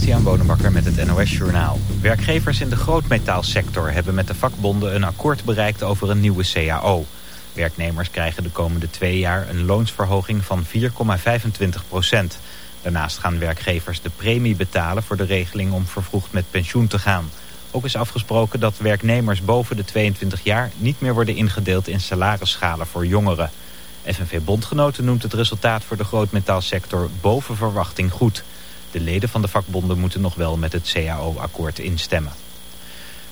Christian Bonenbakker met het NOS Journaal. Werkgevers in de grootmetaalsector hebben met de vakbonden een akkoord bereikt over een nieuwe CAO. Werknemers krijgen de komende twee jaar een loonsverhoging van 4,25 procent. Daarnaast gaan werkgevers de premie betalen voor de regeling om vervroegd met pensioen te gaan. Ook is afgesproken dat werknemers boven de 22 jaar niet meer worden ingedeeld in salarisschalen voor jongeren. FNV-bondgenoten noemt het resultaat voor de grootmetaalsector boven verwachting goed. De leden van de vakbonden moeten nog wel met het CAO-akkoord instemmen.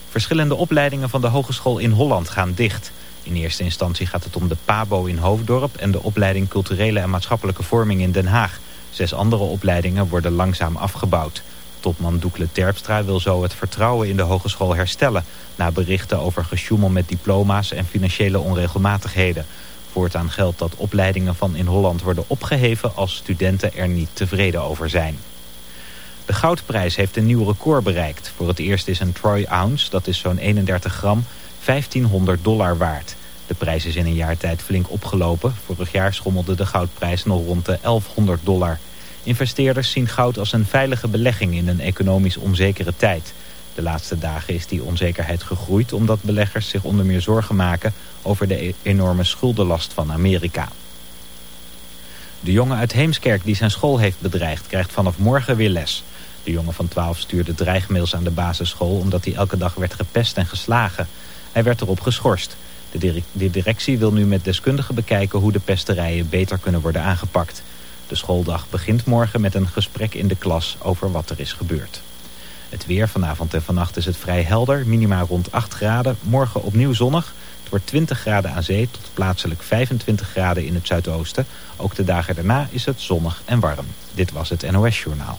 Verschillende opleidingen van de Hogeschool in Holland gaan dicht. In eerste instantie gaat het om de PABO in Hoofddorp... en de opleiding Culturele en Maatschappelijke Vorming in Den Haag. Zes andere opleidingen worden langzaam afgebouwd. Topman Doekle Terpstra wil zo het vertrouwen in de hogeschool herstellen... na berichten over gesjoemel met diploma's en financiële onregelmatigheden. Voortaan geldt dat opleidingen van in Holland worden opgeheven... als studenten er niet tevreden over zijn. De goudprijs heeft een nieuw record bereikt. Voor het eerst is een troy ounce, dat is zo'n 31 gram, 1500 dollar waard. De prijs is in een jaar tijd flink opgelopen. Vorig jaar schommelde de goudprijs nog rond de 1100 dollar. Investeerders zien goud als een veilige belegging in een economisch onzekere tijd. De laatste dagen is die onzekerheid gegroeid omdat beleggers zich onder meer zorgen maken over de e- enorme schuldenlast van Amerika. De jongen uit Heemskerk die zijn school heeft bedreigd krijgt vanaf morgen weer les. De jongen van 12 stuurde dreigmails aan de basisschool omdat hij elke dag werd gepest en geslagen. Hij werd erop geschorst. De, directie wil nu met deskundigen bekijken hoe de pesterijen beter kunnen worden aangepakt. De schooldag begint morgen met een gesprek in de klas over wat er is gebeurd. Het weer vanavond en vannacht is het vrij helder, minimaal rond 8 graden. Morgen opnieuw zonnig. Het wordt 20 graden aan zee tot plaatselijk 25 graden in het zuidoosten. Ook de dagen daarna is het zonnig en warm. Dit was het NOS Journaal.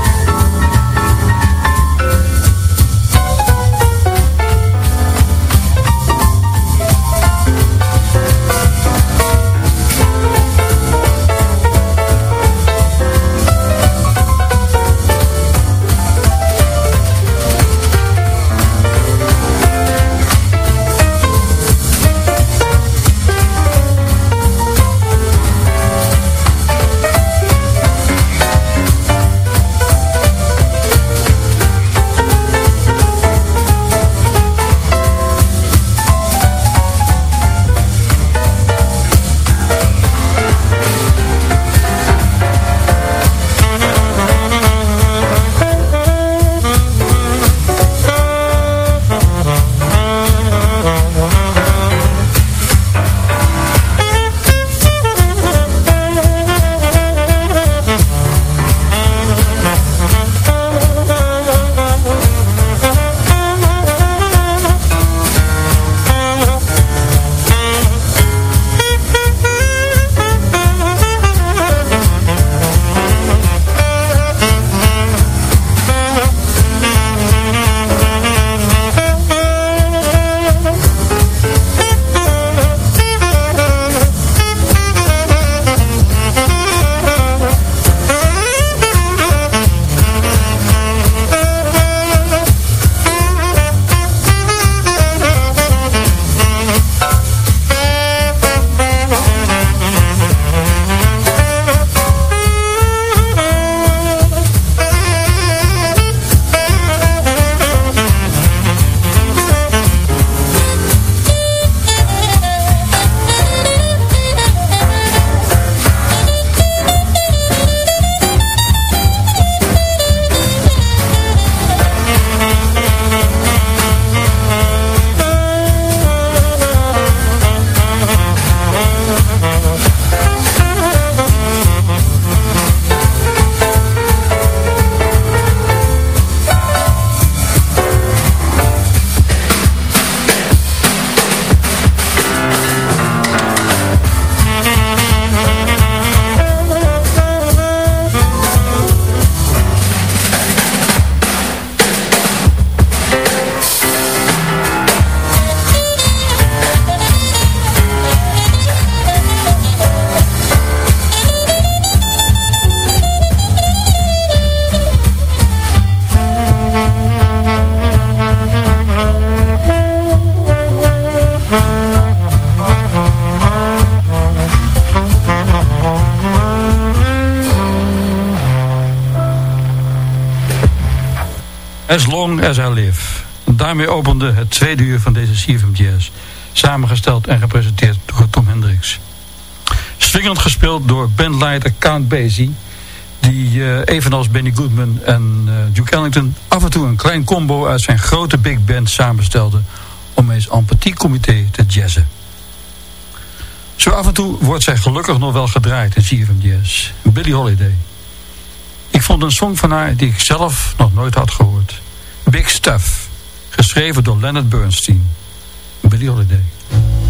CFM Jazz. Samengesteld en gepresenteerd door Tom Hendricks. Swingend gespeeld door bandleider Count Basie... die uh, evenals Benny Goodman en uh, Duke Ellington... af en toe een klein combo uit zijn grote big band samenstelde... om eens en petit comité te jazzen. Zo af en toe wordt zij gelukkig nog wel gedraaid in CFM Jazz. Billie Holiday. Ik vond een song van haar die ik zelf nog nooit had gehoord. Big Stuff. Geschreven door Leonard Bernstein. Billie Holiday.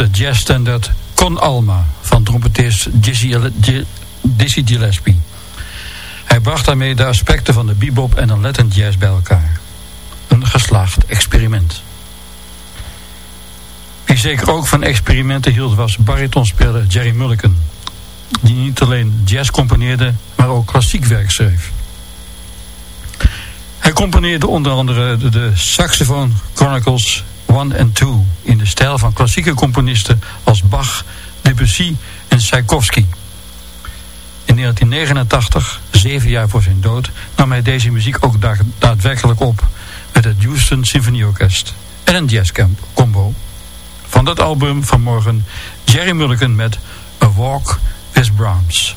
De jazzstandard Con Alma van trompetist Dizzy Gillespie. Hij bracht daarmee de aspecten van de bebop en de Latin jazz bij elkaar. Een geslaagd experiment. Wie zeker ook van experimenten hield was baritonspeler Jerry Mulliken. Die niet alleen jazz componeerde, maar ook klassiek werk schreef. Hij componeerde onder andere de, de Saxophone Chronicles 1 en 2 in de stijl van klassieke componisten als Bach, Debussy en Tchaikovsky. In 1989, zeven jaar voor zijn dood, nam hij deze muziek ook daadwerkelijk op met het Houston Symphony Orkest en een jazzcombo. Van dat album vanmorgen Jerry Mulligan met A Walk with Brahms.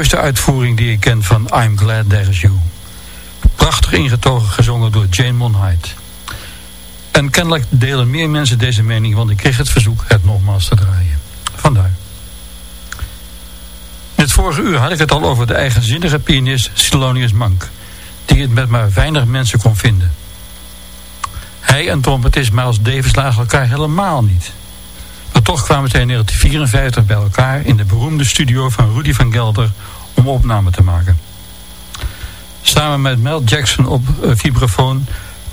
Mooiste uitvoering die ik ken van I'm Glad There's You. Prachtig ingetogen gezongen door Jane Monheit. En kennelijk delen meer mensen deze mening, want ik kreeg het verzoek het nogmaals te draaien. Vandaar. In het vorige uur had ik het al over de eigenzinnige pianist Silonius Monk, die het met maar weinig mensen kon vinden. Hij en trompetist Miles Davis lagen elkaar helemaal niet. Maar toch kwamen zij in 1954 bij elkaar in de beroemde studio van Rudy van Gelder om opname te maken. Samen met Mel Jackson op uh, vibrafoon,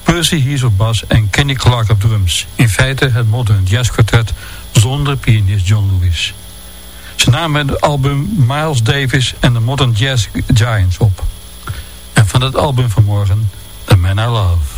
Percy Hees op bas en Kenny Clark op drums. In feite het modern jazz quartet zonder pianist John Lewis. Ze namen het album Miles Davis en de Modern Jazz Giants op. En van het album van morgen, The Man I Love.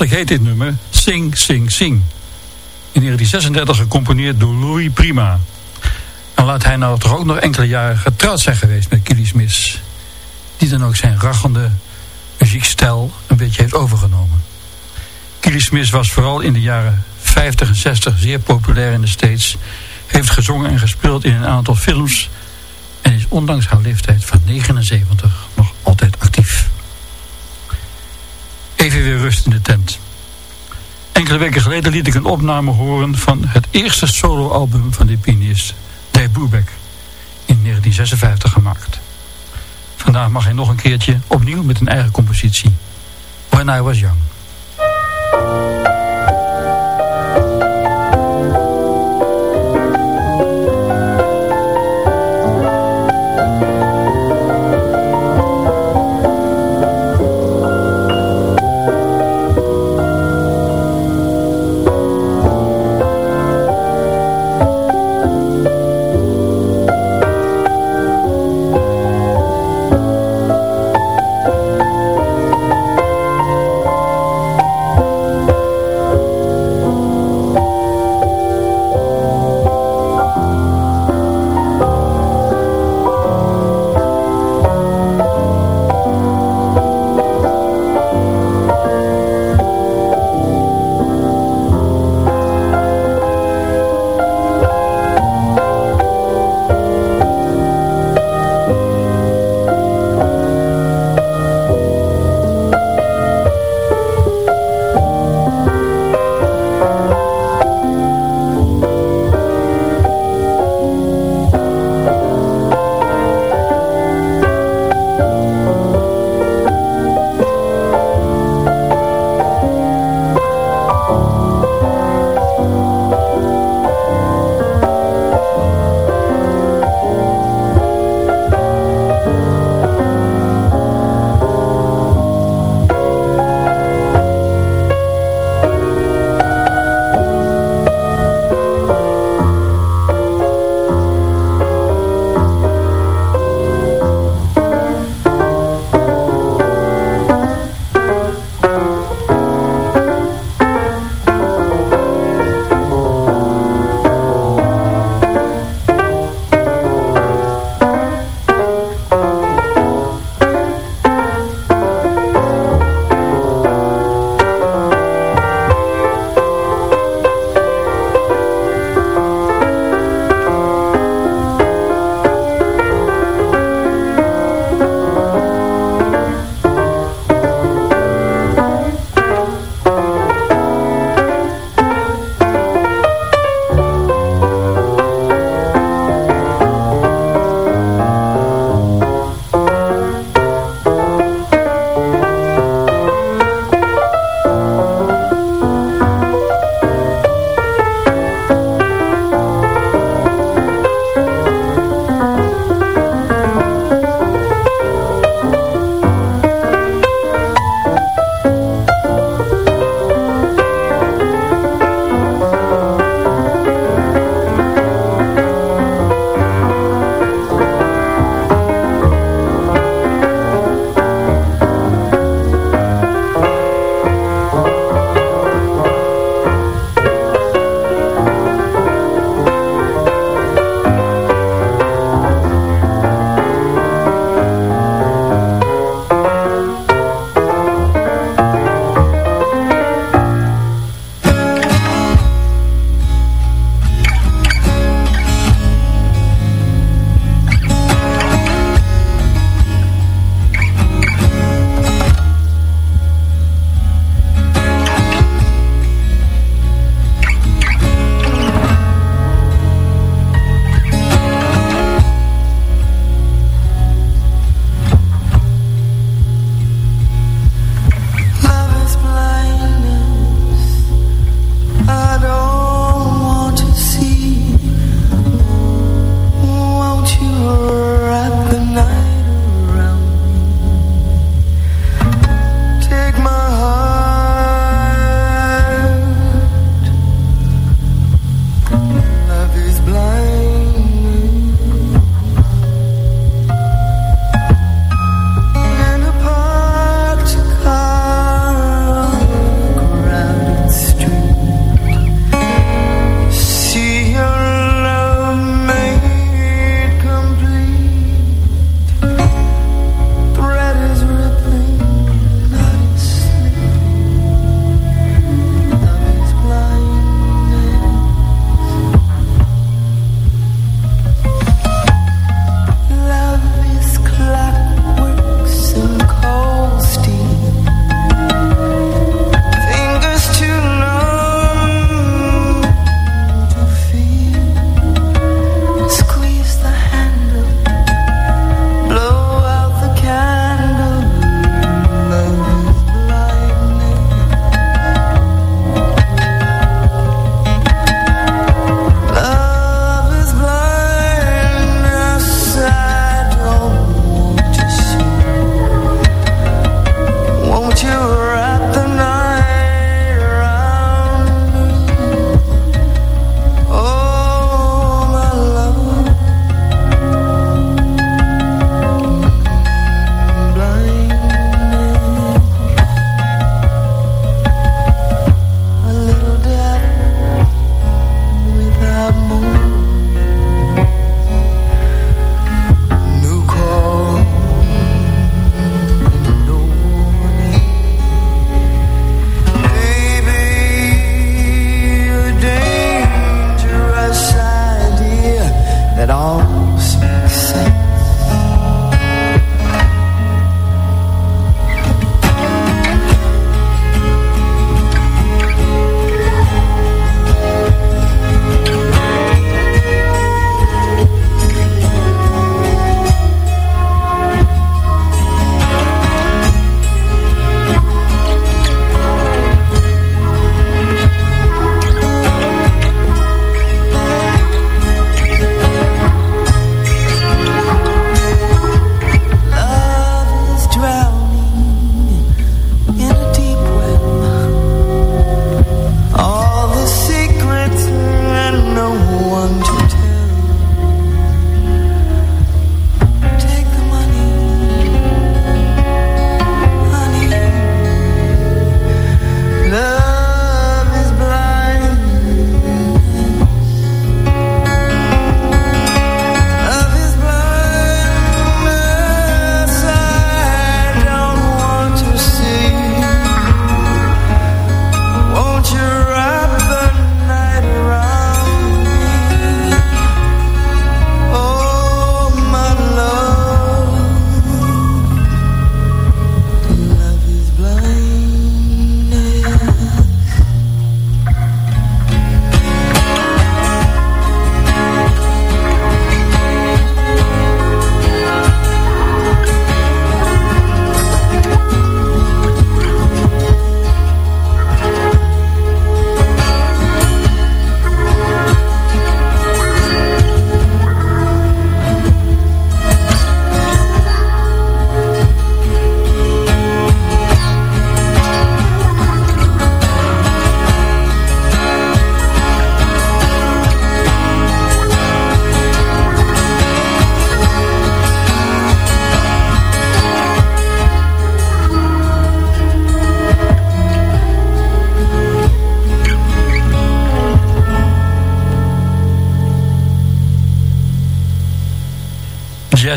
Eigenlijk heet dit nummer Sing, Sing, Sing. In 1936 gecomponeerd door Louis Prima. En laat hij nou toch ook nog enkele jaren getrouwd zijn geweest met Keely Smiths. Die dan ook zijn rachende muziekstijl een beetje heeft overgenomen. Keely Smith was vooral in de jaren 50 en 60 zeer populair in de States. Heeft gezongen en gespeeld in een aantal films. En is ondanks haar leeftijd van 79 nog altijd actief. Even weer rust in de tent. Enkele weken geleden liet ik een opname horen van het eerste soloalbum van de pianist Dave Brubeck in 1956 gemaakt. Vandaag mag hij nog een keertje opnieuw met een eigen compositie. When I Was Young.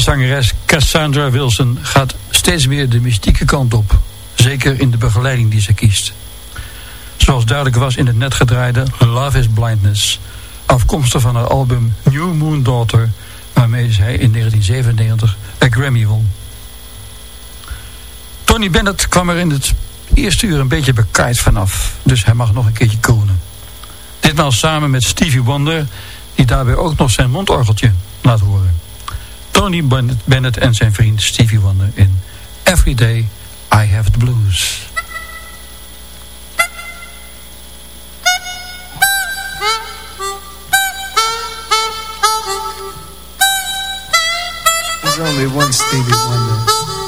Jazzzangeres Cassandra Wilson gaat steeds meer de mystieke kant op. Zeker in de begeleiding die ze kiest. Zoals duidelijk was in het net gedraaide Love is Blindness. Afkomstig van haar album New Moon Daughter. Waarmee zij in 1997 een Grammy won. Tony Bennett kwam er in het eerste uur een beetje bekaaid vanaf. Dus hij mag nog een keertje kronen. Ditmaal samen met Stevie Wonder. Die daarbij ook nog zijn mondorgeltje. Tony Bennett en zijn vriend Stevie Wonder in Every Day I Have the Blues. There's only one Stevie Wonder.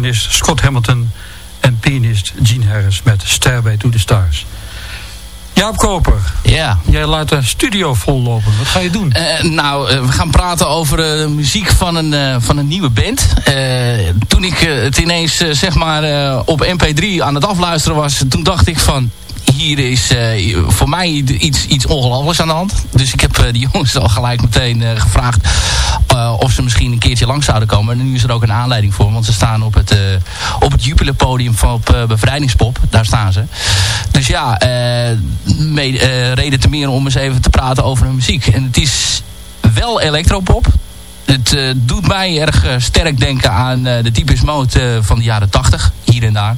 Tenorsaxofonist Scott Hamilton en pianist Gene Harris met Stairway to the Stars. Jaap Koper, ja. jij laat de studio vollopen. Wat ga je doen? Uh, nou, uh, we gaan praten over de uh, muziek van een, van een nieuwe band. toen ik het ineens zeg maar op MP3 aan het afluisteren was, toen dacht ik van hier is uh, voor mij iets, iets ongelooflijks aan de hand. Dus ik heb uh, die jongens al gelijk meteen uh, gevraagd of ze misschien een keertje lang zouden komen. En nu is er ook een aanleiding voor. Want ze staan op het, op het Jupiler podium van op Bevrijdingspop. Daar staan ze. Dus ja, reden te meer om eens even te praten over hun muziek. En het is wel electropop. Het uh, doet mij erg uh, sterk denken aan uh, de typisch mode van de jaren 80, hier en daar.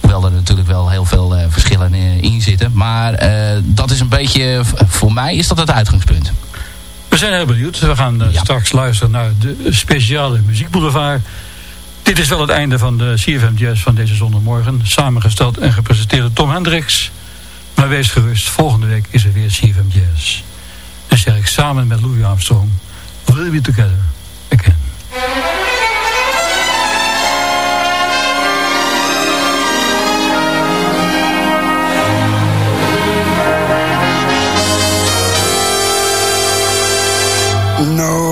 Hoewel er natuurlijk wel heel veel verschillen in zitten. Maar dat is een beetje, voor mij is dat het uitgangspunt. We zijn heel benieuwd. We gaan ja. straks luisteren naar de speciale muziekboulevard. Dit is wel het einde van de CFM Jazz van deze zondagmorgen. Samengesteld en gepresenteerd door Tom Hendricks. Maar wees gerust, volgende week is er weer CFM Jazz. Dan zeg ik samen met Louis Armstrong... We'll be together again. know